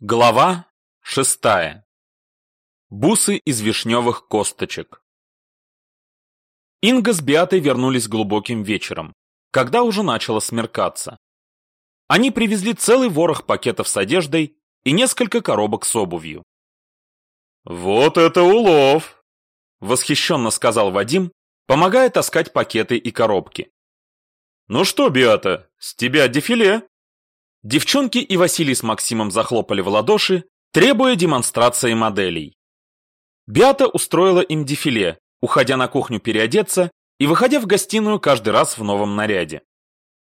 Глава шестая. Бусы из вишневых косточек. Инга с Биатой вернулись глубоким вечером, когда уже начало смеркаться. Они привезли целый ворох пакетов с одеждой и несколько коробок с обувью. «Вот это улов!» – восхищенно сказал Вадим, помогая таскать пакеты и коробки. «Ну что, Биата, с тебя дефиле?» Девчонки и Василий с Максимом захлопали в ладоши, требуя демонстрации моделей. Биата устроила им дефиле, уходя на кухню переодеться и выходя в гостиную каждый раз в новом наряде.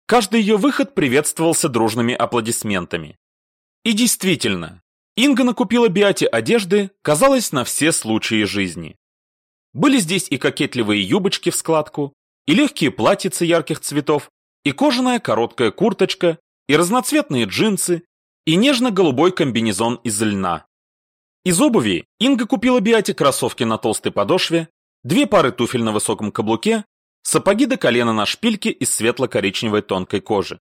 Каждый ее выход приветствовался дружными аплодисментами. И действительно, Инга накупила Биате одежды, казалось, на все случаи жизни. Были здесь и кокетливые юбочки в складку, и легкие платьицы ярких цветов, и кожаная короткая курточка, и разноцветные джинсы, и нежно-голубой комбинезон из льна. Из обуви Инга купила Биате кроссовки на толстой подошве, две пары туфель на высоком каблуке, сапоги до колена на шпильке из светло-коричневой тонкой кожи.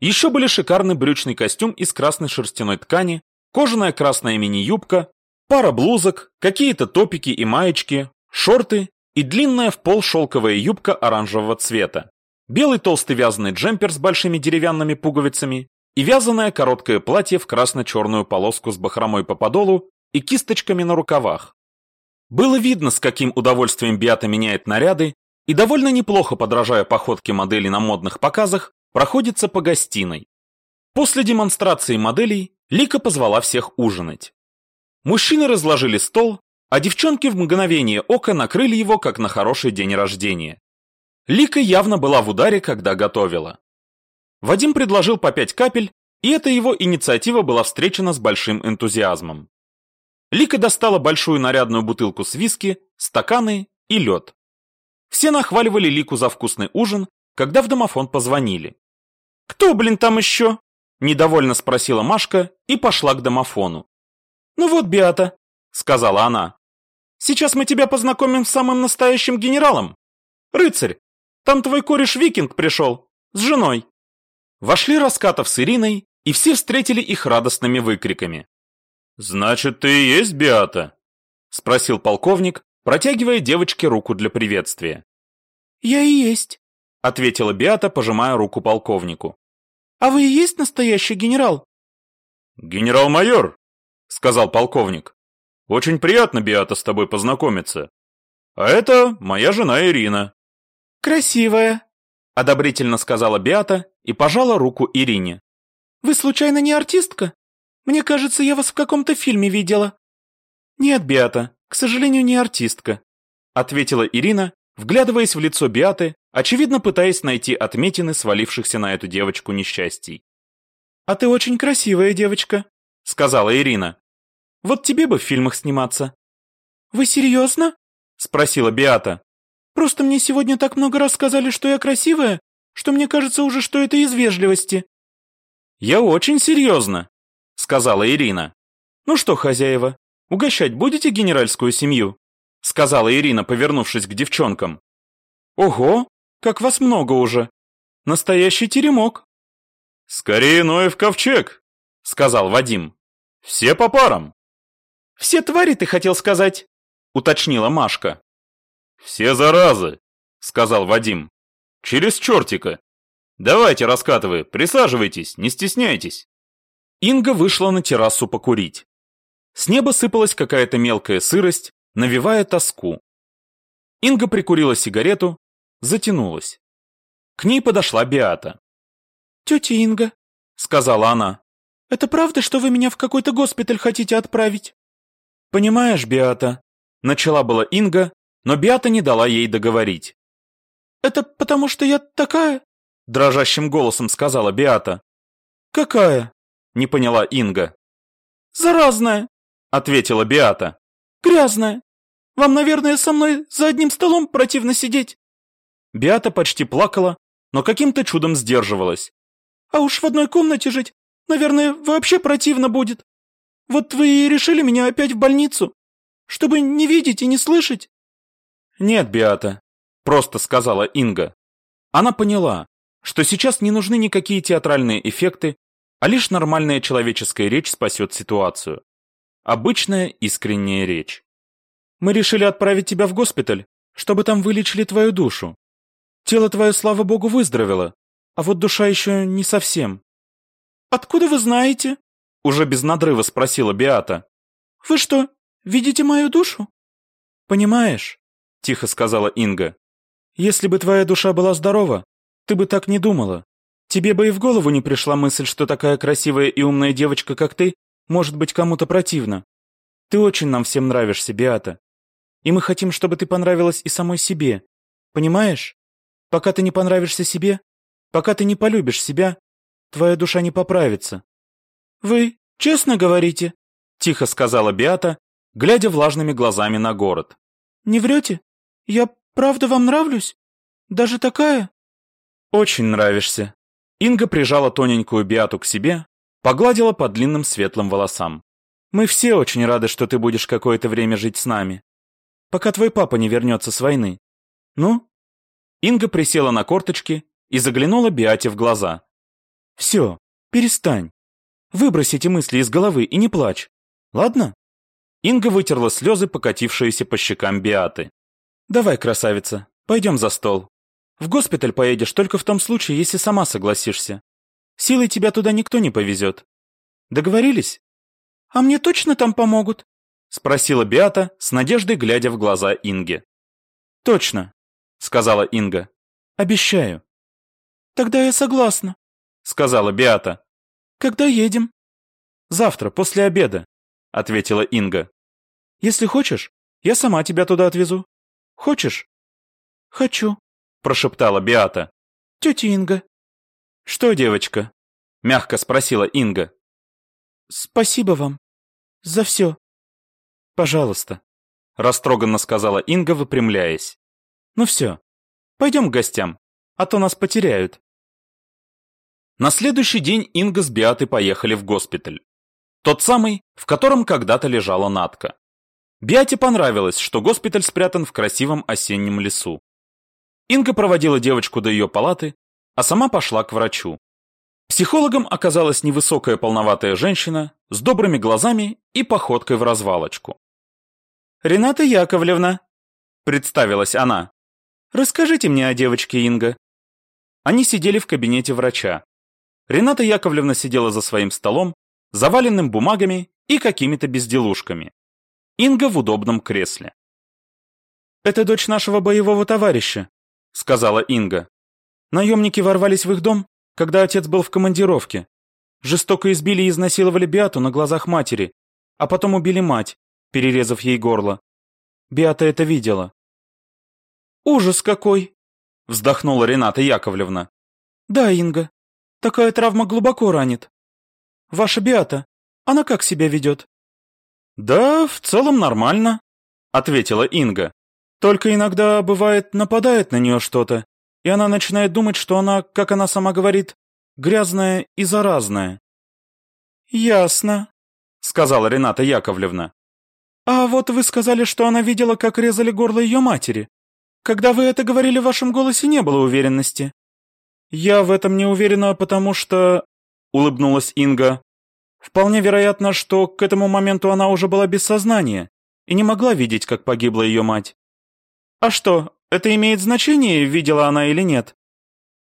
Еще были шикарный брючный костюм из красной шерстяной ткани, кожаная красная мини-юбка, пара блузок, какие-то топики и маечки, шорты и длинная в пол шелковая юбка оранжевого цвета белый толстый вязаный джемпер с большими деревянными пуговицами и вязаное короткое платье в красно-черную полоску с бахромой по подолу и кисточками на рукавах. Было видно, с каким удовольствием Биата меняет наряды и довольно неплохо подражая походке модели на модных показах, проходится по гостиной. После демонстрации моделей Лика позвала всех ужинать. Мужчины разложили стол, а девчонки в мгновение ока накрыли его, как на хороший день рождения. Лика явно была в ударе, когда готовила. Вадим предложил по пять капель, и эта его инициатива была встречена с большим энтузиазмом. Лика достала большую нарядную бутылку с виски, стаканы и лед. Все нахваливали Лику за вкусный ужин, когда в домофон позвонили. «Кто, блин, там еще?» – недовольно спросила Машка и пошла к домофону. «Ну вот, Биата», – сказала она. «Сейчас мы тебя познакомим с самым настоящим генералом. Рыцарь, там твой кореш-викинг пришел. С женой. Вошли Раскатов с Ириной, и все встретили их радостными выкриками. «Значит, ты и есть Биата?» — спросил полковник, протягивая девочке руку для приветствия. «Я и есть», — ответила Биата, пожимая руку полковнику. «А вы и есть настоящий генерал?» «Генерал-майор», — сказал полковник. «Очень приятно, Биата, с тобой познакомиться. А это моя жена Ирина». «Красивая», — одобрительно сказала Беата и пожала руку Ирине. «Вы случайно не артистка? Мне кажется, я вас в каком-то фильме видела». «Нет, Беата, к сожалению, не артистка», — ответила Ирина, вглядываясь в лицо Беаты, очевидно пытаясь найти отметины свалившихся на эту девочку несчастий. «А ты очень красивая девочка», — сказала Ирина. «Вот тебе бы в фильмах сниматься». «Вы серьезно?» — спросила Беата. Просто мне сегодня так много раз сказали, что я красивая, что мне кажется уже, что это из вежливости». «Я очень серьезно», — сказала Ирина. «Ну что, хозяева, угощать будете генеральскую семью?» — сказала Ирина, повернувшись к девчонкам. «Ого, как вас много уже! Настоящий теремок!» «Скорее Ноев ковчег!» — сказал Вадим. «Все по парам!» «Все твари, ты хотел сказать?» — уточнила Машка. «Все заразы», — сказал Вадим. «Через чертика. Давайте, раскатывай, присаживайтесь, не стесняйтесь». Инга вышла на террасу покурить. С неба сыпалась какая-то мелкая сырость, навевая тоску. Инга прикурила сигарету, затянулась. К ней подошла Биата. «Тетя Инга», — сказала она, — «это правда, что вы меня в какой-то госпиталь хотите отправить?» «Понимаешь, Биата», — начала была Инга, но Биата не дала ей договорить. «Это потому что я такая?» – дрожащим голосом сказала Биата. «Какая?» – не поняла Инга. «Заразная!» – ответила Биата. «Грязная! Вам, наверное, со мной за одним столом противно сидеть!» Биата почти плакала, но каким-то чудом сдерживалась. «А уж в одной комнате жить, наверное, вообще противно будет. Вот вы и решили меня опять в больницу, чтобы не видеть и не слышать. «Нет, Биата», — просто сказала Инга. Она поняла, что сейчас не нужны никакие театральные эффекты, а лишь нормальная человеческая речь спасет ситуацию. Обычная искренняя речь. Мы решили отправить тебя в госпиталь, чтобы там вылечили твою душу. Тело твое, слава богу, выздоровело, а вот душа еще не совсем. Откуда вы знаете? Уже без надрыва спросила Биата. Вы что, видите мою душу? Понимаешь, тихо сказала Инга. Если бы твоя душа была здорова, ты бы так не думала. Тебе бы и в голову не пришла мысль, что такая красивая и умная девочка, как ты, может быть кому-то противна. Ты очень нам всем нравишься, Биата. И мы хотим, чтобы ты понравилась и самой себе. Понимаешь? Пока ты не понравишься себе, пока ты не полюбишь себя, твоя душа не поправится. Вы честно говорите? Тихо сказала Биата, глядя влажными глазами на город. Не врете? Я правда вам нравлюсь? Даже такая? Очень нравишься. Инга прижала тоненькую Биату к себе, погладила по длинным светлым волосам. Мы все очень рады, что ты будешь какое-то время жить с нами пока твой папа не вернется с войны. Ну?» Инга присела на корточки и заглянула Биате в глаза. «Все, перестань. Выбрось эти мысли из головы и не плачь. Ладно?» Инга вытерла слезы, покатившиеся по щекам Биаты. «Давай, красавица, пойдем за стол. В госпиталь поедешь только в том случае, если сама согласишься. Силой тебя туда никто не повезет. Договорились? А мне точно там помогут? — спросила Биата, с надеждой глядя в глаза Инге. «Точно», — сказала Инга. «Обещаю». «Тогда я согласна», — сказала Биата. «Когда едем?» «Завтра, после обеда», — ответила Инга. «Если хочешь, я сама тебя туда отвезу. Хочешь?» «Хочу», — прошептала Биата. «Тетя Инга». «Что, девочка?» — мягко спросила Инга. «Спасибо вам за все», «Пожалуйста», — растроганно сказала Инга, выпрямляясь. «Ну все, пойдем к гостям, а то нас потеряют». На следующий день Инга с Биатой поехали в госпиталь. Тот самый, в котором когда-то лежала Натка. Биате понравилось, что госпиталь спрятан в красивом осеннем лесу. Инга проводила девочку до ее палаты, а сама пошла к врачу. Психологом оказалась невысокая полноватая женщина с добрыми глазами и походкой в развалочку. «Рената Яковлевна», — представилась она. «Расскажите мне о девочке Инга». Они сидели в кабинете врача. Рената Яковлевна сидела за своим столом, заваленным бумагами и какими-то безделушками. Инга в удобном кресле. «Это дочь нашего боевого товарища», — сказала Инга. Наемники ворвались в их дом, когда отец был в командировке. Жестоко избили и изнасиловали Биату на глазах матери, а потом убили мать, перерезав ей горло. Биата это видела. «Ужас какой!» — вздохнула Рената Яковлевна. «Да, Инга, такая травма глубоко ранит. Ваша Биата, она как себя ведет?» «Да, в целом нормально», — ответила Инга. «Только иногда, бывает, нападает на нее что-то, и она начинает думать, что она, как она сама говорит, грязная и заразная». «Ясно», — сказала Рената Яковлевна. «А вот вы сказали, что она видела, как резали горло ее матери. Когда вы это говорили, в вашем голосе не было уверенности». «Я в этом не уверена, потому что...» — улыбнулась Инга. «Вполне вероятно, что к этому моменту она уже была без сознания и не могла видеть, как погибла ее мать». «А что, это имеет значение, видела она или нет?»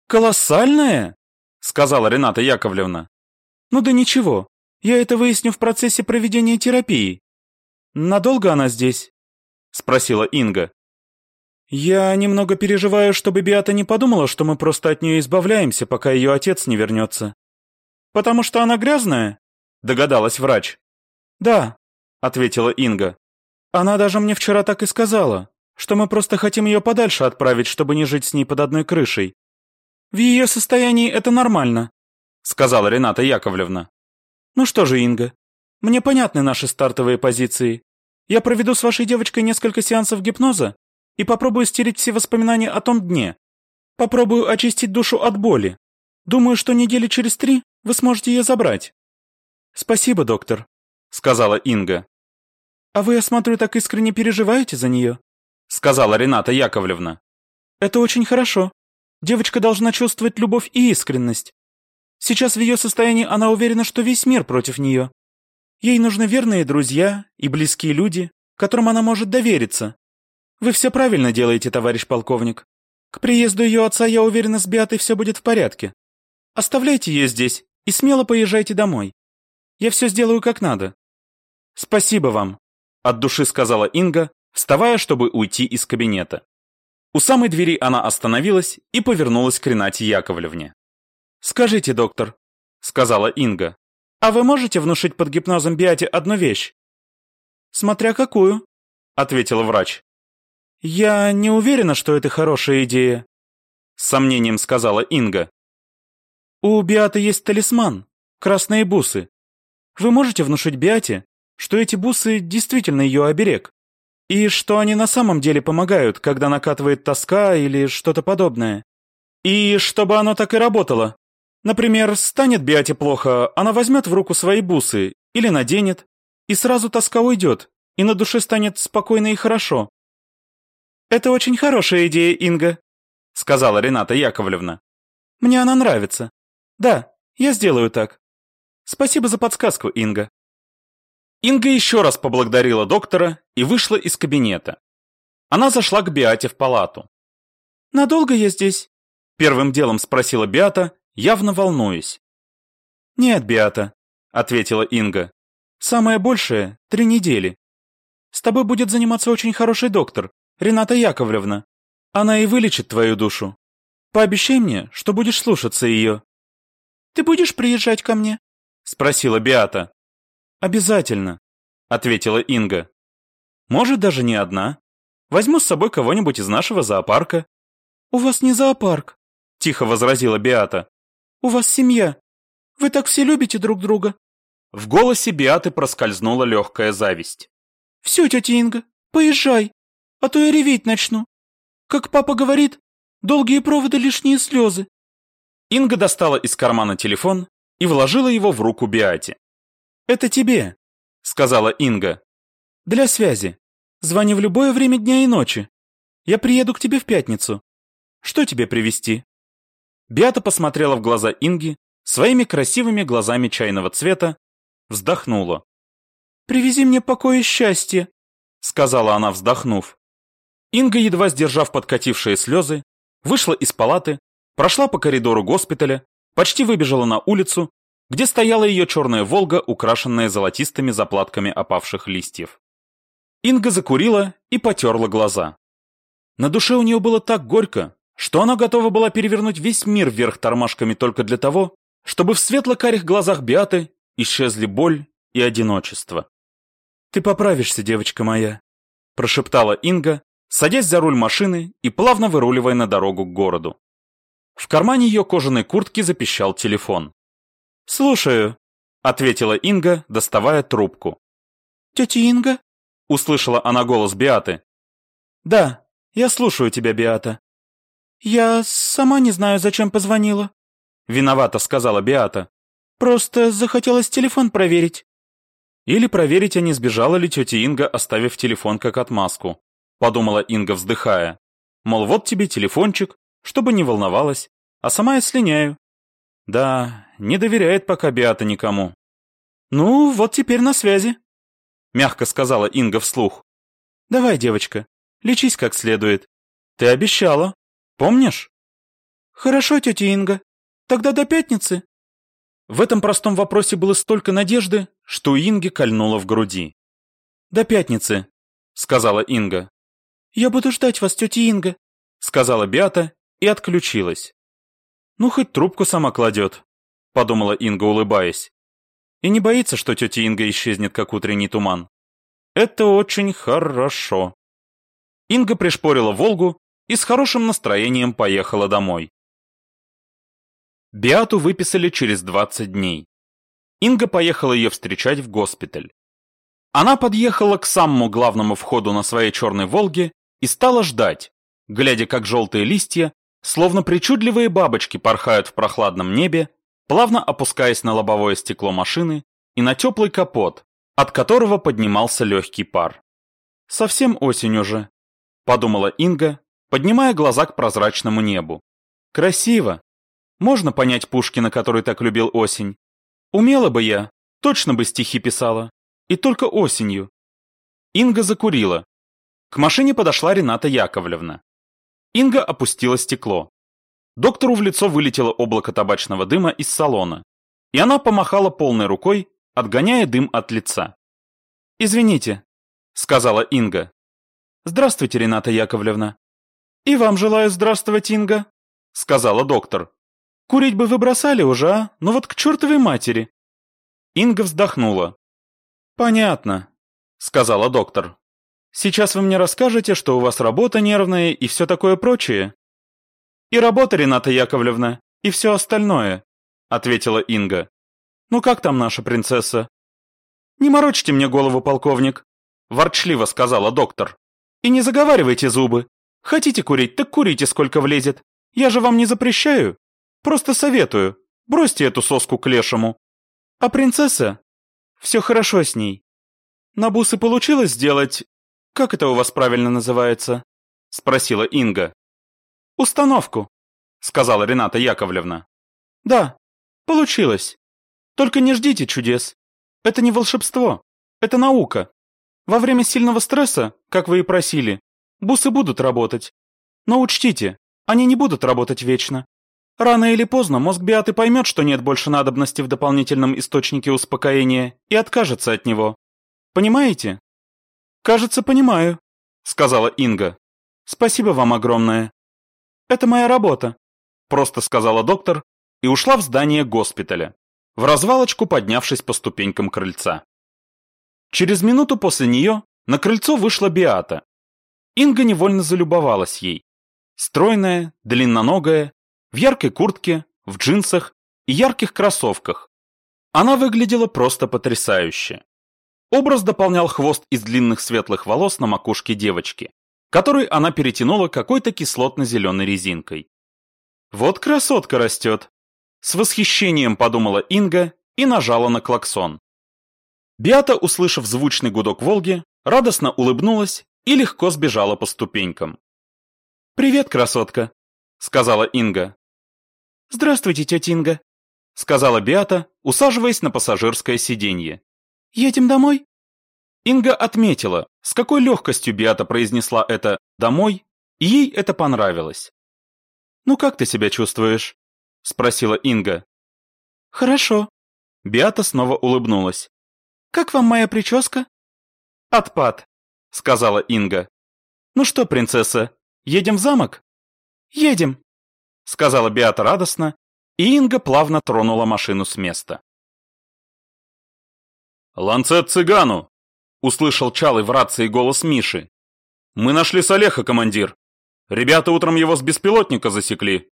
«Колоссальное?» — сказала Рената Яковлевна. «Ну да ничего, я это выясню в процессе проведения терапии. «Надолго она здесь?» — спросила Инга. «Я немного переживаю, чтобы Биата не подумала, что мы просто от нее избавляемся, пока ее отец не вернется». «Потому что она грязная?» — догадалась врач. «Да», — ответила Инга. «Она даже мне вчера так и сказала, что мы просто хотим ее подальше отправить, чтобы не жить с ней под одной крышей». «В ее состоянии это нормально», — сказала Рената Яковлевна. «Ну что же, Инга, мне понятны наши стартовые позиции. Я проведу с вашей девочкой несколько сеансов гипноза и попробую стереть все воспоминания о том дне. Попробую очистить душу от боли. Думаю, что недели через три вы сможете ее забрать. Спасибо, доктор, сказала Инга. А вы, я смотрю, так искренне переживаете за нее, сказала Рената Яковлевна. Это очень хорошо. Девочка должна чувствовать любовь и искренность. Сейчас в ее состоянии она уверена, что весь мир против нее. Ей нужны верные друзья и близкие люди, которым она может довериться. Вы все правильно делаете, товарищ полковник. К приезду ее отца, я уверена, с Беатой все будет в порядке. Оставляйте ее здесь и смело поезжайте домой. Я все сделаю как надо. Спасибо вам, от души сказала Инга, вставая, чтобы уйти из кабинета. У самой двери она остановилась и повернулась к Ренате Яковлевне. «Скажите, доктор», — сказала Инга, «а вы можете внушить под гипнозом Биате одну вещь?» «Смотря какую», — ответила врач. «Я не уверена, что это хорошая идея», — с сомнением сказала Инга. «У Биаты есть талисман, красные бусы. Вы можете внушить Биате, что эти бусы действительно ее оберег, и что они на самом деле помогают, когда накатывает тоска или что-то подобное. И чтобы оно так и работало. Например, станет Биате плохо, она возьмет в руку свои бусы или наденет, и сразу тоска уйдет, и на душе станет спокойно и хорошо. «Это очень хорошая идея, Инга», — сказала Рената Яковлевна. «Мне она нравится. Да, я сделаю так. Спасибо за подсказку, Инга». Инга еще раз поблагодарила доктора и вышла из кабинета. Она зашла к Биате в палату. «Надолго я здесь?» Первым делом спросила Биата, явно волнуясь. «Нет, Биата», — ответила Инга. «Самое большее — три недели. С тобой будет заниматься очень хороший доктор, Рената Яковлевна. Она и вылечит твою душу. Пообещай мне, что будешь слушаться ее». «Ты будешь приезжать ко мне?» — спросила Биата. «Обязательно», — ответила Инга. «Может, даже не одна. Возьму с собой кого-нибудь из нашего зоопарка». «У вас не зоопарк», — тихо возразила Биата. «У вас семья. Вы так все любите друг друга». В голосе Биаты проскользнула легкая зависть. «Все, тетя Инга, поезжай а то я реветь начну. Как папа говорит, долгие проводы лишние слезы». Инга достала из кармана телефон и вложила его в руку Биате. «Это тебе», — сказала Инга. «Для связи. Звони в любое время дня и ночи. Я приеду к тебе в пятницу. Что тебе привезти?» Биата посмотрела в глаза Инги своими красивыми глазами чайного цвета, вздохнула. «Привези мне покой и счастье», — сказала она, вздохнув. Инга, едва сдержав подкатившие слезы, вышла из палаты, прошла по коридору госпиталя, почти выбежала на улицу, где стояла ее черная «Волга», украшенная золотистыми заплатками опавших листьев. Инга закурила и потерла глаза. На душе у нее было так горько, что она готова была перевернуть весь мир вверх тормашками только для того, чтобы в светло-карих глазах Биаты исчезли боль и одиночество. «Ты поправишься, девочка моя», – прошептала Инга, садясь за руль машины и плавно выруливая на дорогу к городу. В кармане ее кожаной куртки запищал телефон. «Слушаю», — ответила Инга, доставая трубку. «Тетя Инга?» — услышала она голос Биаты. «Да, я слушаю тебя, Биата». «Я сама не знаю, зачем позвонила», — виновата сказала Биата. «Просто захотелось телефон проверить». Или проверить, а не сбежала ли тетя Инга, оставив телефон как отмазку подумала Инга, вздыхая. Мол, вот тебе телефончик, чтобы не волновалась, а сама я слиняю. Да, не доверяет пока Биата никому. Ну, вот теперь на связи, мягко сказала Инга вслух. Давай, девочка, лечись как следует. Ты обещала, помнишь? Хорошо, тетя Инга. Тогда до пятницы. В этом простом вопросе было столько надежды, что у Инги кольнуло в груди. «До пятницы», — сказала Инга. «Я буду ждать вас, тетя Инга», — сказала Беата и отключилась. «Ну, хоть трубку сама кладет», — подумала Инга, улыбаясь. «И не боится, что тетя Инга исчезнет, как утренний туман. Это очень хорошо». Инга пришпорила «Волгу» и с хорошим настроением поехала домой. Биату выписали через 20 дней. Инга поехала ее встречать в госпиталь. Она подъехала к самому главному входу на своей черной «Волге» и стала ждать, глядя, как желтые листья, словно причудливые бабочки порхают в прохладном небе, плавно опускаясь на лобовое стекло машины и на теплый капот, от которого поднимался легкий пар. «Совсем осень уже», — подумала Инга, поднимая глаза к прозрачному небу. «Красиво. Можно понять Пушкина, который так любил осень. Умела бы я, точно бы стихи писала. И только осенью. Инга закурила. К машине подошла Рената Яковлевна. Инга опустила стекло. Доктору в лицо вылетело облако табачного дыма из салона, и она помахала полной рукой, отгоняя дым от лица. «Извините», — сказала Инга. «Здравствуйте, Рената Яковлевна». «И вам желаю здравствовать, Инга», — сказала доктор. «Курить бы вы бросали уже, а? Ну вот к чертовой матери». Инга вздохнула. «Понятно», — сказала доктор. «Сейчас вы мне расскажете, что у вас работа нервная и все такое прочее». «И работа, Рената Яковлевна, и все остальное», — ответила Инга. «Ну как там наша принцесса?» «Не морочьте мне голову, полковник», — ворчливо сказала доктор. «И не заговаривайте зубы. Хотите курить, так курите, сколько влезет. Я же вам не запрещаю. Просто советую. Бросьте эту соску к лешему. А принцесса? Все хорошо с ней. На бусы получилось сделать... Как это у вас правильно называется?» — спросила Инга. «Установку», — сказала Рената Яковлевна. «Да, получилось. Только не ждите чудес. Это не волшебство. Это наука. Во время сильного стресса, как вы и просили, бусы будут работать. Но учтите, они не будут работать вечно. Рано или поздно мозг Биаты поймет, что нет больше надобности в дополнительном источнике успокоения и откажется от него. Понимаете? Кажется, понимаю, сказала Инга. Спасибо вам огромное. Это моя работа, просто сказала доктор и ушла в здание госпиталя, в развалочку поднявшись по ступенькам крыльца. Через минуту после нее на крыльцо вышла Биата. Инга невольно залюбовалась ей. Стройная, длинноногая, в яркой куртке, в джинсах и ярких кроссовках. Она выглядела просто потрясающе. Образ дополнял хвост из длинных светлых волос на макушке девочки, который она перетянула какой-то кислотно-зеленой резинкой. «Вот красотка растет!» С восхищением подумала Инга и нажала на клаксон. Биата, услышав звучный гудок Волги, радостно улыбнулась и легко сбежала по ступенькам. «Привет, красотка», — сказала Инга. «Здравствуйте, тетя Инга», — сказала Биата, усаживаясь на пассажирское сиденье. «Едем домой?» Инга отметила, с какой легкостью Биата произнесла это «домой», и ей это понравилось. «Ну как ты себя чувствуешь?» — спросила Инга. «Хорошо». Биата снова улыбнулась. Как вам моя прическа?» «Отпад», — сказала Инга. «Ну что, принцесса, едем в замок?» «Едем», — сказала Беата радостно, и Инга плавно тронула машину с места. «Ланцет цыгану!» — услышал Чалый в рации голос Миши. «Мы нашли Салеха, командир. Ребята утром его с беспилотника засекли».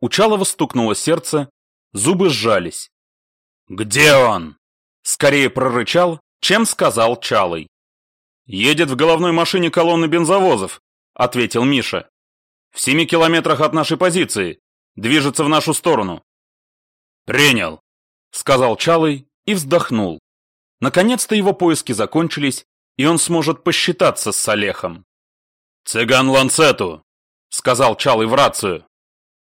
У Чалова стукнуло сердце, зубы сжались. «Где он?» Скорее прорычал, чем сказал Чалый. «Едет в головной машине колонны бензовозов», — ответил Миша. «В семи километрах от нашей позиции. Движется в нашу сторону». «Принял», — сказал Чалый и вздохнул. Наконец-то его поиски закончились, и он сможет посчитаться с Салехом. «Цыган Ланцету», — сказал Чалый в рацию.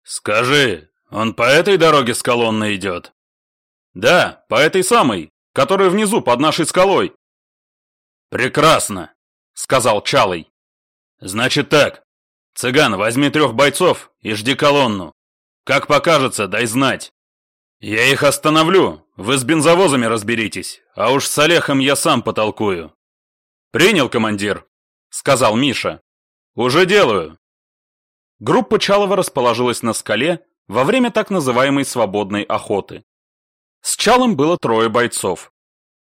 «Скажи, он по этой дороге с колонной идет?» «Да, по этой самой который внизу под нашей скалой. Прекрасно, сказал Чалый. Значит так, цыган, возьми трех бойцов и жди колонну. Как покажется, дай знать. Я их остановлю, вы с бензовозами разберитесь, а уж с Олехом я сам потолкую. Принял, командир, сказал Миша. Уже делаю. Группа Чалова расположилась на скале во время так называемой свободной охоты. С Чалом было трое бойцов.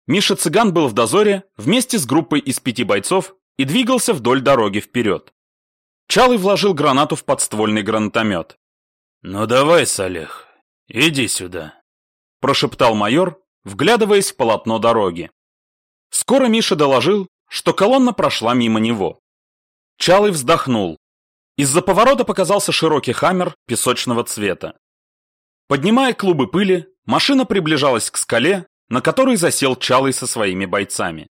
Миша Цыган был в дозоре вместе с группой из пяти бойцов и двигался вдоль дороги вперед. Чалый вложил гранату в подствольный гранатомет. «Ну давай, Салех, иди сюда», – прошептал майор, вглядываясь в полотно дороги. Скоро Миша доложил, что колонна прошла мимо него. Чалый вздохнул. Из-за поворота показался широкий хаммер песочного цвета. Поднимая клубы пыли, Машина приближалась к скале, на которой засел Чалый со своими бойцами.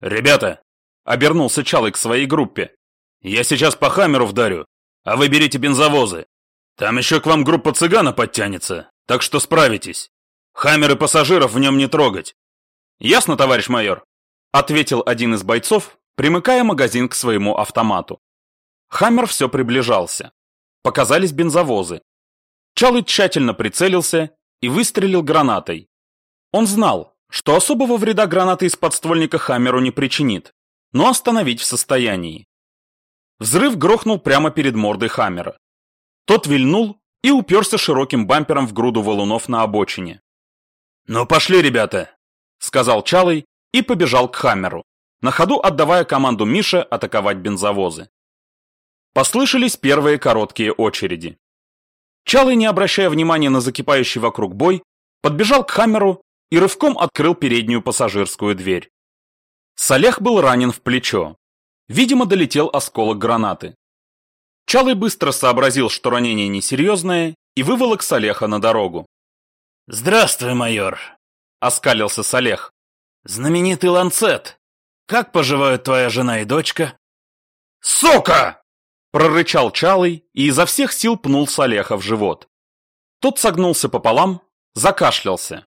«Ребята!» — обернулся Чалый к своей группе. «Я сейчас по хамеру вдарю, а вы берите бензовозы. Там еще к вам группа цыгана подтянется, так что справитесь. Хаммер и пассажиров в нем не трогать. Ясно, товарищ майор? Ответил один из бойцов, примыкая магазин к своему автомату. Хаммер все приближался. Показались бензовозы. Чалый тщательно прицелился и выстрелил гранатой. Он знал, что особого вреда граната из подствольника Хаммеру не причинит, но остановить в состоянии. Взрыв грохнул прямо перед мордой Хаммера. Тот вильнул и уперся широким бампером в груду валунов на обочине. «Ну пошли, ребята!» — сказал Чалый и побежал к Хаммеру, на ходу отдавая команду Мише атаковать бензовозы. Послышались первые короткие очереди. Чалый, не обращая внимания на закипающий вокруг бой, подбежал к Хаммеру и рывком открыл переднюю пассажирскую дверь. Салех был ранен в плечо. Видимо, долетел осколок гранаты. Чалый быстро сообразил, что ранение несерьезное, и выволок Салеха на дорогу. «Здравствуй, майор», — оскалился Салех. «Знаменитый ланцет. Как поживают твоя жена и дочка?» «Сука!» — прорычал Чалый и изо всех сил пнул Салеха в живот. Тот согнулся пополам, закашлялся.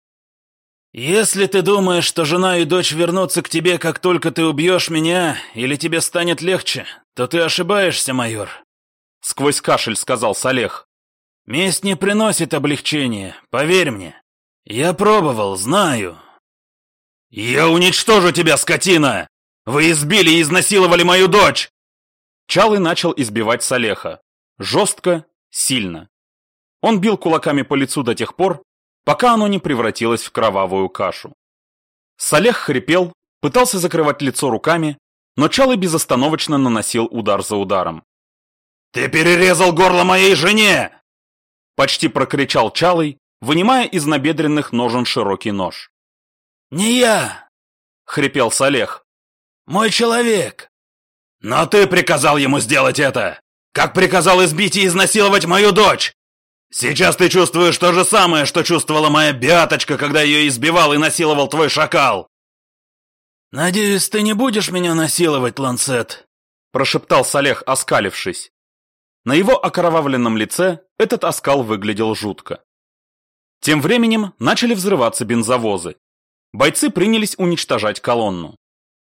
«Если ты думаешь, что жена и дочь вернутся к тебе, как только ты убьешь меня, или тебе станет легче, то ты ошибаешься, майор», — сквозь кашель сказал Салех. «Месть не приносит облегчения, поверь мне. Я пробовал, знаю». «Я уничтожу тебя, скотина! Вы избили и изнасиловали мою дочь!» Чалый начал избивать Салеха. Жестко, сильно. Он бил кулаками по лицу до тех пор, пока оно не превратилось в кровавую кашу. Салех хрипел, пытался закрывать лицо руками, но Чалый безостановочно наносил удар за ударом. «Ты перерезал горло моей жене!» Почти прокричал Чалый, вынимая из набедренных ножен широкий нож. «Не я!» — хрипел Салех. «Мой человек!» «Но ты приказал ему сделать это! Как приказал избить и изнасиловать мою дочь! Сейчас ты чувствуешь то же самое, что чувствовала моя бяточка, когда ее избивал и насиловал твой шакал!» «Надеюсь, ты не будешь меня насиловать, Ланцет?» прошептал Салех, оскалившись. На его окровавленном лице этот оскал выглядел жутко. Тем временем начали взрываться бензовозы. Бойцы принялись уничтожать колонну.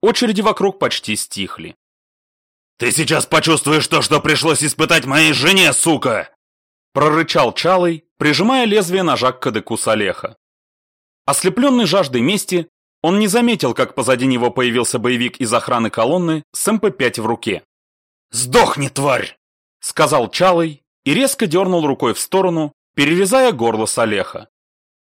Очереди вокруг почти стихли. «Ты сейчас почувствуешь то, что пришлось испытать моей жене, сука!» Прорычал Чалый, прижимая лезвие ножа к кадыку Салеха. Ослепленный жаждой мести, он не заметил, как позади него появился боевик из охраны колонны с МП-5 в руке. «Сдохни, тварь!» — сказал Чалый и резко дернул рукой в сторону, перерезая горло Салеха.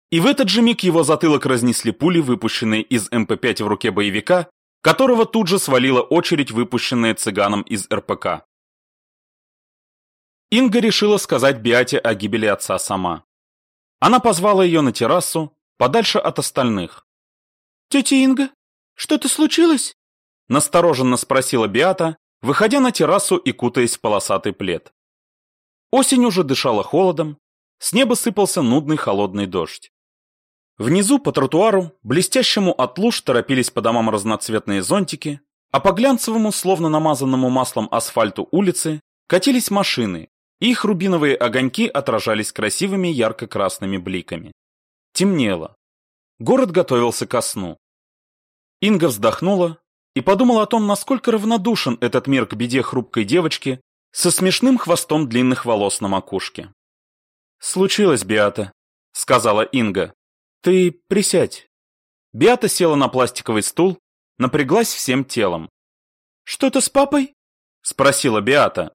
И в этот же миг его затылок разнесли пули, выпущенные из МП-5 в руке боевика, которого тут же свалила очередь, выпущенная цыганом из РПК. Инга решила сказать Биате о гибели отца сама. Она позвала ее на террасу, подальше от остальных. «Тетя Инга, что-то случилось?» Настороженно спросила Биата, выходя на террасу и кутаясь в полосатый плед. Осень уже дышала холодом, с неба сыпался нудный холодный дождь. Внизу по тротуару, блестящему от луж, торопились по домам разноцветные зонтики, а по глянцевому, словно намазанному маслом асфальту улицы, катились машины, их рубиновые огоньки отражались красивыми ярко-красными бликами. Темнело. Город готовился ко сну. Инга вздохнула и подумала о том, насколько равнодушен этот мир к беде хрупкой девочки со смешным хвостом длинных волос на макушке. «Случилось, Биата», — сказала Инга. «Ты присядь». Биата села на пластиковый стул, напряглась всем телом. «Что-то с папой?» — спросила Биата.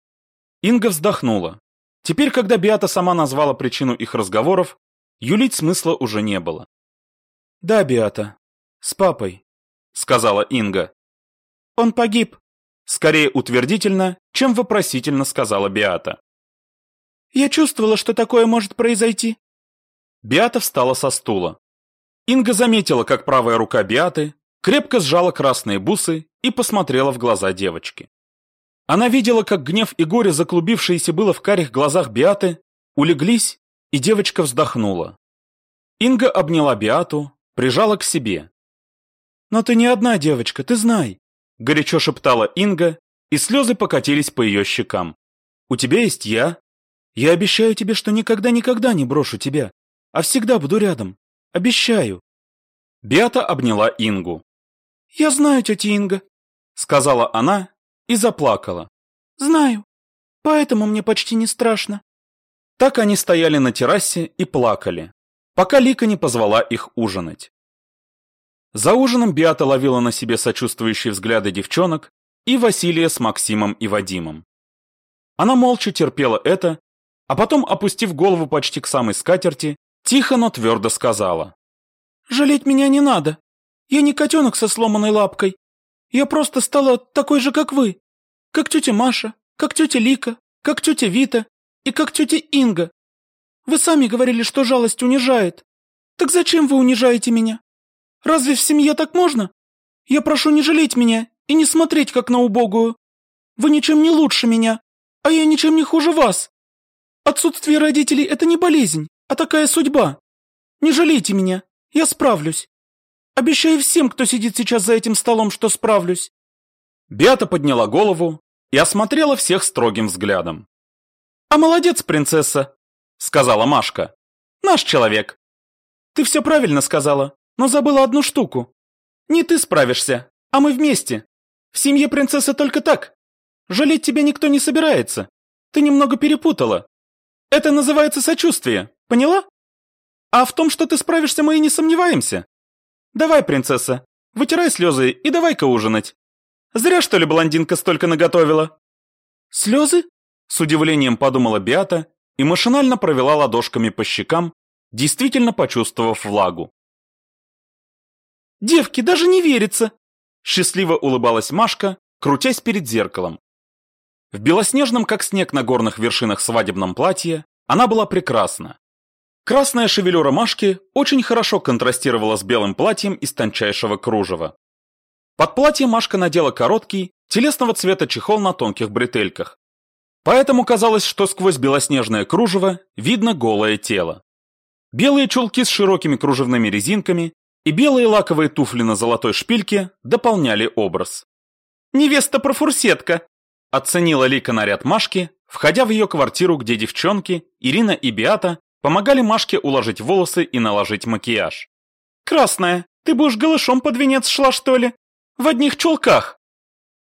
Инга вздохнула. Теперь, когда Биата сама назвала причину их разговоров, юлить смысла уже не было. «Да, Биата, с папой», — сказала Инга. «Он погиб», — скорее утвердительно, чем вопросительно сказала Биата. «Я чувствовала, что такое может произойти». Биата встала со стула. Инга заметила, как правая рука Биаты крепко сжала красные бусы и посмотрела в глаза девочки. Она видела, как гнев и горе, заклубившиеся было в карих глазах Биаты, улеглись, и девочка вздохнула. Инга обняла Биату, прижала к себе. «Но ты не одна девочка, ты знай», — горячо шептала Инга, и слезы покатились по ее щекам. «У тебя есть я. Я обещаю тебе, что никогда-никогда не брошу тебя, а всегда буду рядом. Обещаю. Беата обняла Ингу. «Я знаю, тетя Инга», — сказала она и заплакала. «Знаю. Поэтому мне почти не страшно». Так они стояли на террасе и плакали, пока Лика не позвала их ужинать. За ужином Биата ловила на себе сочувствующие взгляды девчонок и Василия с Максимом и Вадимом. Она молча терпела это, а потом, опустив голову почти к самой скатерти, тихо, но твердо сказала. «Жалеть меня не надо. Я не котенок со сломанной лапкой. Я просто стала такой же, как вы. Как тетя Маша, как тетя Лика, как тетя Вита и как тетя Инга. Вы сами говорили, что жалость унижает. Так зачем вы унижаете меня? Разве в семье так можно? Я прошу не жалеть меня и не смотреть, как на убогую. Вы ничем не лучше меня, а я ничем не хуже вас. Отсутствие родителей – это не болезнь, а такая судьба. Не жалейте меня, я справлюсь. Обещаю всем, кто сидит сейчас за этим столом, что справлюсь. Беата подняла голову и осмотрела всех строгим взглядом. «А молодец, принцесса», — сказала Машка. «Наш человек». «Ты все правильно сказала, но забыла одну штуку. Не ты справишься, а мы вместе. В семье принцессы только так. Жалеть тебя никто не собирается. Ты немного перепутала. Это называется сочувствие, поняла? А в том, что ты справишься, мы и не сомневаемся. Давай, принцесса, вытирай слезы и давай-ка ужинать. Зря, что ли, блондинка столько наготовила?» «Слезы?» — с удивлением подумала Биата и машинально провела ладошками по щекам, действительно почувствовав влагу. «Девки, даже не верится!» — счастливо улыбалась Машка, крутясь перед зеркалом. В белоснежном, как снег на горных вершинах свадебном платье, она была прекрасна. Красная шевелюра Машки очень хорошо контрастировала с белым платьем из тончайшего кружева. Под платье Машка надела короткий, телесного цвета чехол на тонких бретельках. Поэтому казалось, что сквозь белоснежное кружево видно голое тело. Белые чулки с широкими кружевными резинками и белые лаковые туфли на золотой шпильке дополняли образ. «Невеста-профурсетка!» – оценила Лика наряд Машки, входя в ее квартиру, где девчонки, Ирина и Биата, Помогали Машке уложить волосы и наложить макияж. «Красная, ты будешь голышом под венец шла, что ли? В одних чулках!»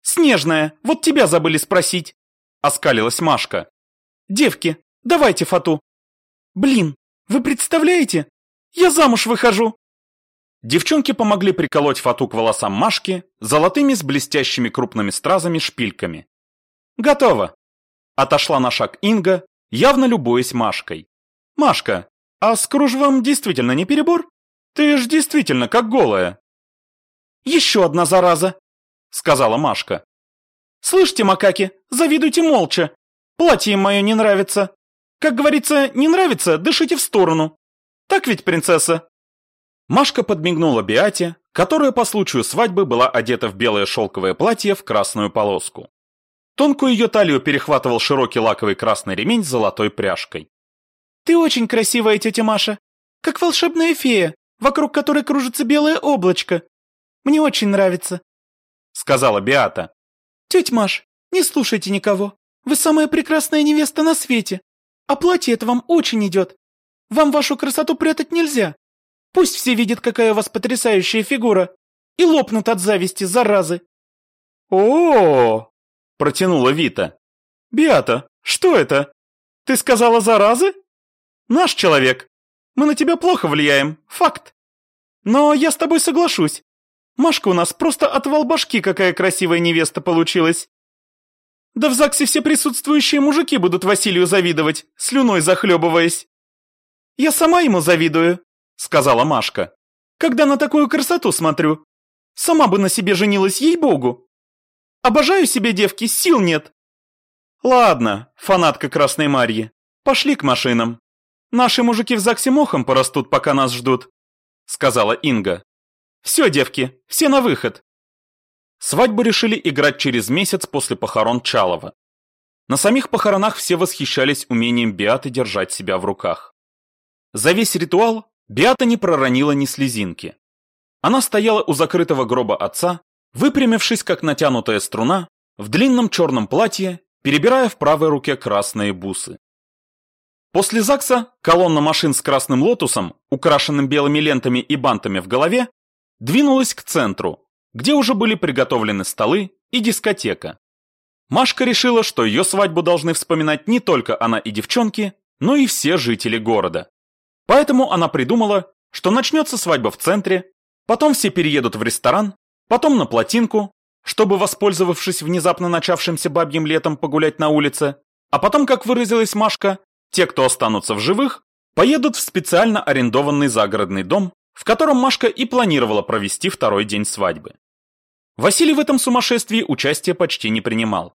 «Снежная, вот тебя забыли спросить!» Оскалилась Машка. «Девки, давайте фату!» «Блин, вы представляете? Я замуж выхожу!» Девчонки помогли приколоть фату к волосам Машки золотыми с блестящими крупными стразами шпильками. «Готово!» Отошла на шаг Инга, явно любуясь Машкой. Машка, а с кружевом действительно не перебор? Ты ж действительно как голая. Еще одна зараза, сказала Машка. Слышите, макаки, завидуйте молча. Платье мое не нравится. Как говорится, не нравится, дышите в сторону. Так ведь, принцесса? Машка подмигнула Биате, которая по случаю свадьбы была одета в белое шелковое платье в красную полоску. Тонкую ее талию перехватывал широкий лаковый красный ремень с золотой пряжкой. «Ты очень красивая, тетя Маша. Как волшебная фея, вокруг которой кружится белое облачко. Мне очень нравится», — сказала Биата. «Тетя Маш, не слушайте никого. Вы самая прекрасная невеста на свете. А платье это вам очень идет. Вам вашу красоту прятать нельзя. Пусть все видят, какая у вас потрясающая фигура. И лопнут от зависти, заразы». «О-о-о!» — протянула Вита. «Биата, что это? Ты сказала заразы?» Наш человек. Мы на тебя плохо влияем, факт. Но я с тобой соглашусь. Машка у нас просто отвал башки, какая красивая невеста получилась. Да в ЗАГСе все присутствующие мужики будут Василию завидовать, слюной захлебываясь. Я сама ему завидую, сказала Машка. Когда на такую красоту смотрю. Сама бы на себе женилась, ей-богу. Обожаю себе девки, сил нет. Ладно, фанатка Красной Марьи, пошли к машинам. Наши мужики в ЗАГСе мохом порастут, пока нас ждут», — сказала Инга. «Все, девки, все на выход». Свадьбу решили играть через месяц после похорон Чалова. На самих похоронах все восхищались умением Биаты держать себя в руках. За весь ритуал Биата не проронила ни слезинки. Она стояла у закрытого гроба отца, выпрямившись как натянутая струна, в длинном черном платье, перебирая в правой руке красные бусы. После ЗАГСа колонна машин с красным лотусом, украшенным белыми лентами и бантами в голове, двинулась к центру, где уже были приготовлены столы и дискотека. Машка решила, что ее свадьбу должны вспоминать не только она и девчонки, но и все жители города. Поэтому она придумала, что начнется свадьба в центре, потом все переедут в ресторан, потом на плотинку, чтобы, воспользовавшись внезапно начавшимся бабьим летом, погулять на улице, а потом, как выразилась Машка, те, кто останутся в живых, поедут в специально арендованный загородный дом, в котором Машка и планировала провести второй день свадьбы. Василий в этом сумасшествии участия почти не принимал.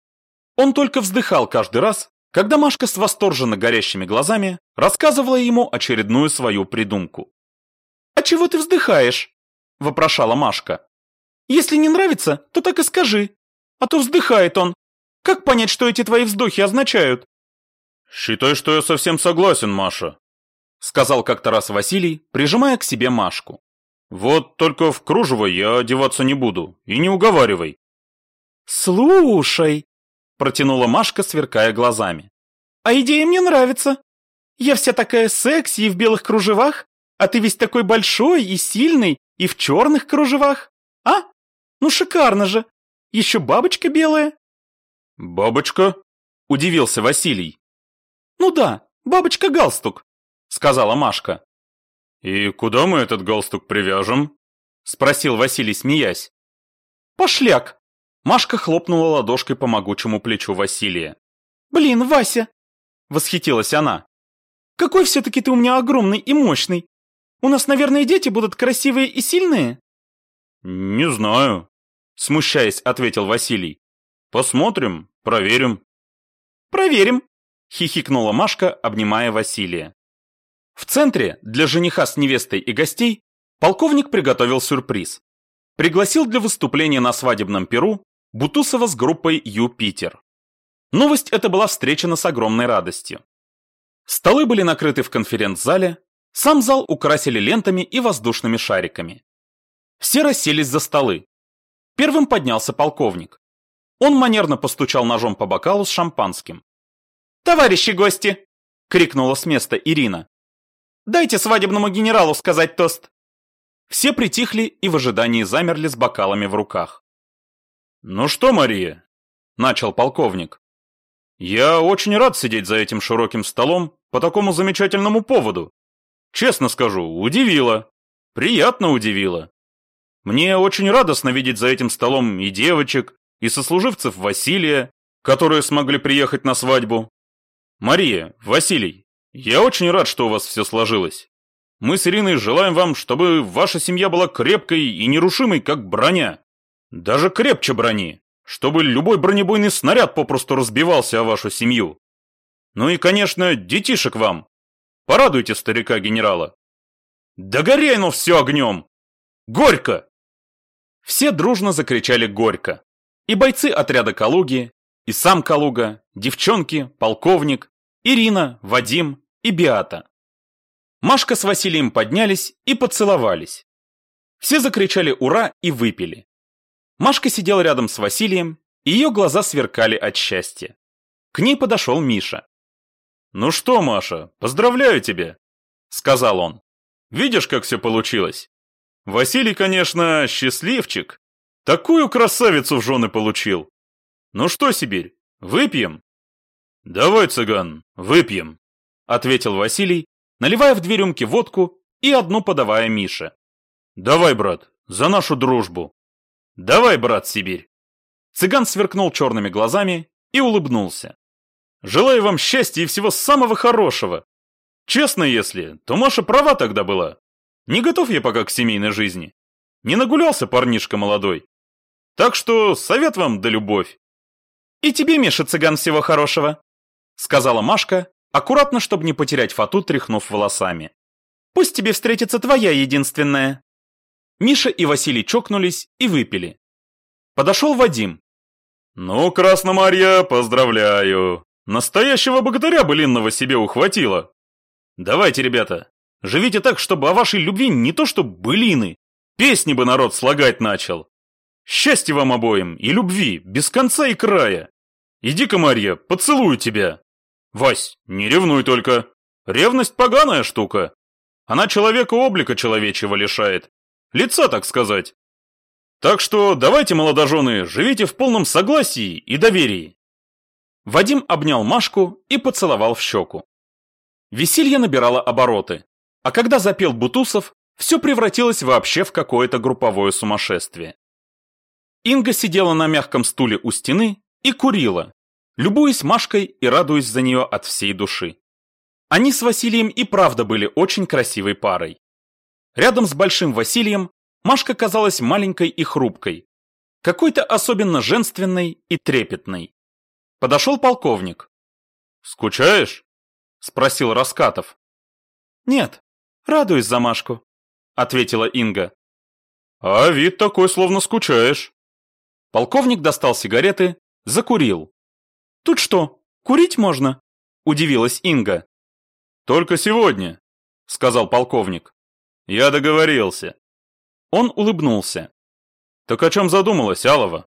Он только вздыхал каждый раз, когда Машка с восторженно горящими глазами рассказывала ему очередную свою придумку. «А чего ты вздыхаешь?» – вопрошала Машка. «Если не нравится, то так и скажи. А то вздыхает он. Как понять, что эти твои вздохи означают?» «Считай, что я совсем согласен, Маша», — сказал как-то раз Василий, прижимая к себе Машку. «Вот только в кружево я одеваться не буду, и не уговаривай». «Слушай», — протянула Машка, сверкая глазами, «а идея мне нравится. Я вся такая секси и в белых кружевах, а ты весь такой большой и сильный и в черных кружевах. А? Ну шикарно же. Еще бабочка белая». «Бабочка?» — удивился Василий. «Ну да, бабочка-галстук», — сказала Машка. «И куда мы этот галстук привяжем?» — спросил Василий, смеясь. «Пошляк!» — Машка хлопнула ладошкой по могучему плечу Василия. «Блин, Вася!» — восхитилась она. «Какой все-таки ты у меня огромный и мощный! У нас, наверное, дети будут красивые и сильные?» «Не знаю», — смущаясь, ответил Василий. «Посмотрим, проверим». «Проверим», — хихикнула Машка, обнимая Василия. В центре для жениха с невестой и гостей полковник приготовил сюрприз. Пригласил для выступления на свадебном перу Бутусова с группой «Юпитер». Новость эта была встречена с огромной радостью. Столы были накрыты в конференц-зале, сам зал украсили лентами и воздушными шариками. Все расселись за столы. Первым поднялся полковник. Он манерно постучал ножом по бокалу с шампанским. «Товарищи гости!» — крикнула с места Ирина. «Дайте свадебному генералу сказать тост!» Все притихли и в ожидании замерли с бокалами в руках. «Ну что, Мария?» — начал полковник. «Я очень рад сидеть за этим широким столом по такому замечательному поводу. Честно скажу, удивило. Приятно удивило. Мне очень радостно видеть за этим столом и девочек, и сослуживцев Василия, которые смогли приехать на свадьбу. Мария, Василий, я очень рад, что у вас все сложилось. Мы с Ириной желаем вам, чтобы ваша семья была крепкой и нерушимой, как броня. Даже крепче брони, чтобы любой бронебойный снаряд попросту разбивался о вашу семью. Ну и, конечно, детишек вам. Порадуйте старика-генерала. Да горей оно все огнем! Горько! Все дружно закричали «Горько!» И бойцы отряда Калуги, и сам Калуга, девчонки, полковник, Ирина, Вадим и Биата. Машка с Василием поднялись и поцеловались. Все закричали «Ура!» и выпили. Машка сидела рядом с Василием, и ее глаза сверкали от счастья. К ней подошел Миша. «Ну что, Маша, поздравляю тебя!» — сказал он. «Видишь, как все получилось? Василий, конечно, счастливчик. Такую красавицу в жены получил. «Ну что, Сибирь, выпьем?» «Давай, цыган, выпьем», — ответил Василий, наливая в две рюмки водку и одну подавая Мише. «Давай, брат, за нашу дружбу». «Давай, брат, Сибирь». Цыган сверкнул черными глазами и улыбнулся. «Желаю вам счастья и всего самого хорошего. Честно, если, то Маша права тогда была. Не готов я пока к семейной жизни. Не нагулялся парнишка молодой. Так что совет вам да любовь. «И тебе, Миша, цыган, всего хорошего!» Сказала Машка, аккуратно, чтобы не потерять фату, тряхнув волосами. «Пусть тебе встретится твоя единственная!» Миша и Василий чокнулись и выпили. Подошел Вадим. «Ну, Красномарья, поздравляю! Настоящего богатыря былинного себе ухватила! Давайте, ребята, живите так, чтобы о вашей любви не то что былины, песни бы народ слагать начал!» Счастья вам обоим и любви, без конца и края. Иди-ка, Марья, поцелую тебя. Вась, не ревнуй только. Ревность поганая штука. Она человека облика человечего лишает. Лица, так сказать. Так что давайте, молодожены, живите в полном согласии и доверии. Вадим обнял Машку и поцеловал в щеку. Веселье набирало обороты, а когда запел Бутусов, все превратилось вообще в какое-то групповое сумасшествие. Инга сидела на мягком стуле у стены и курила, любуясь Машкой и радуясь за нее от всей души. Они с Василием и правда были очень красивой парой. Рядом с Большим Василием Машка казалась маленькой и хрупкой, какой-то особенно женственной и трепетной. Подошел полковник. «Скучаешь?» – спросил Раскатов. «Нет, радуюсь за Машку», – ответила Инга. «А вид такой, словно скучаешь». Полковник достал сигареты, закурил. «Тут что, курить можно?» – удивилась Инга. «Только сегодня», – сказал полковник. «Я договорился». Он улыбнулся. «Так о чем задумалась, Алова?»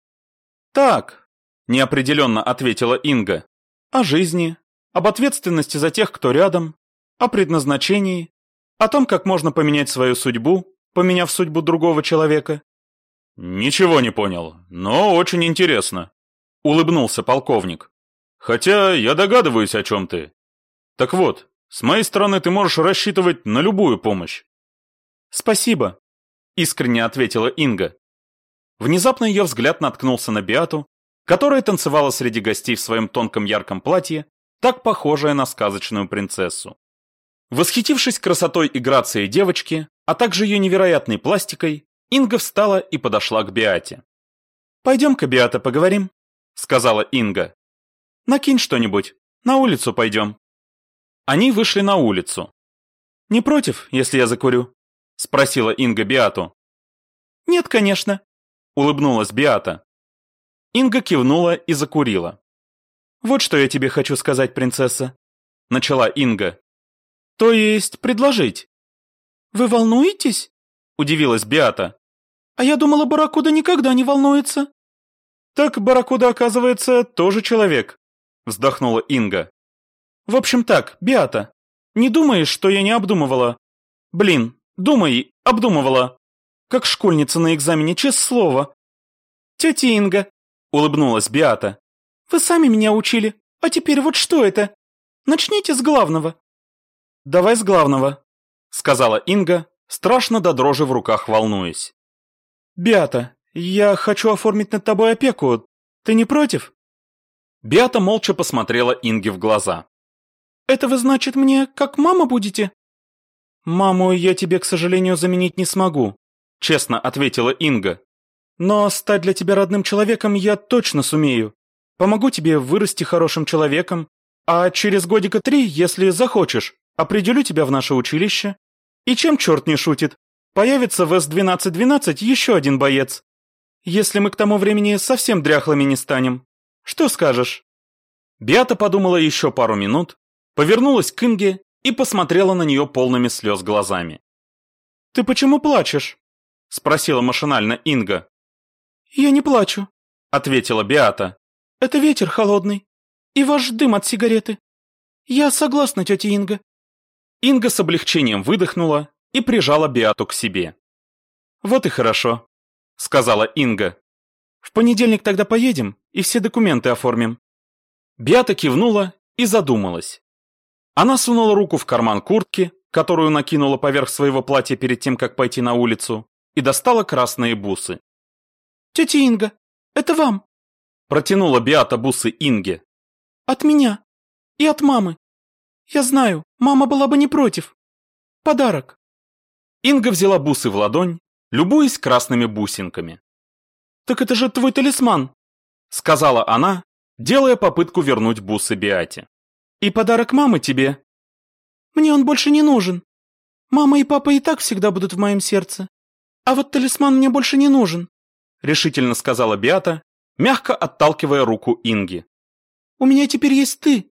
«Так», – неопределенно ответила Инга. «О жизни, об ответственности за тех, кто рядом, о предназначении, о том, как можно поменять свою судьбу, поменяв судьбу другого человека». «Ничего не понял, но очень интересно», – улыбнулся полковник. «Хотя я догадываюсь, о чем ты. Так вот, с моей стороны ты можешь рассчитывать на любую помощь. Спасибо, искренне ответила Инга. Внезапно ее взгляд наткнулся на Биату, которая танцевала среди гостей в своем тонком ярком платье, так похожая на сказочную принцессу. Восхитившись красотой и грацией девочки, а также ее невероятной пластикой, Инга встала и подошла к Биате. «Пойдем-ка, Биата, поговорим», — сказала Инга. «Накинь что-нибудь, на улицу пойдем». Они вышли на улицу. «Не против, если я закурю?» – спросила Инга Биату. «Нет, конечно», – улыбнулась Биата. Инга кивнула и закурила. «Вот что я тебе хочу сказать, принцесса», – начала Инга. «То есть предложить?» «Вы волнуетесь?» – удивилась Биата. «А я думала, Барракуда никогда не волнуется». «Так Барракуда, оказывается, тоже человек», – вздохнула Инга. В общем так, Биата, не думаешь, что я не обдумывала? Блин, думай, обдумывала. Как школьница на экзамене, честное слово. Тетя Инга, улыбнулась Биата. Вы сами меня учили, а теперь вот что это? Начните с главного. Давай с главного, сказала Инга, страшно до дрожи в руках волнуясь. Биата, я хочу оформить над тобой опеку. Ты не против? Биата молча посмотрела Инге в глаза. Это вы, значит, мне как мама будете?» «Маму я тебе, к сожалению, заменить не смогу», — честно ответила Инга. «Но стать для тебя родным человеком я точно сумею. Помогу тебе вырасти хорошим человеком, а через годика три, если захочешь, определю тебя в наше училище. И чем черт не шутит, появится в С-1212 еще один боец. Если мы к тому времени совсем дряхлыми не станем. Что скажешь?» Биата подумала еще пару минут, повернулась к Инге и посмотрела на нее полными слез глазами. «Ты почему плачешь?» – спросила машинально Инга. «Я не плачу», – ответила Биата. «Это ветер холодный и ваш дым от сигареты. Я согласна, тетя Инга». Инга с облегчением выдохнула и прижала Биату к себе. «Вот и хорошо», – сказала Инга. «В понедельник тогда поедем и все документы оформим». Биата кивнула и задумалась. Она сунула руку в карман куртки, которую накинула поверх своего платья перед тем, как пойти на улицу, и достала красные бусы. «Тетя Инга, это вам!» Протянула Биата бусы Инге. «От меня. И от мамы. Я знаю, мама была бы не против. Подарок». Инга взяла бусы в ладонь, любуясь красными бусинками. «Так это же твой талисман!» Сказала она, делая попытку вернуть бусы Биате. И подарок мамы тебе. Мне он больше не нужен. Мама и папа и так всегда будут в моем сердце. А вот талисман мне больше не нужен, решительно сказала Биата, мягко отталкивая руку Инги. У меня теперь есть ты.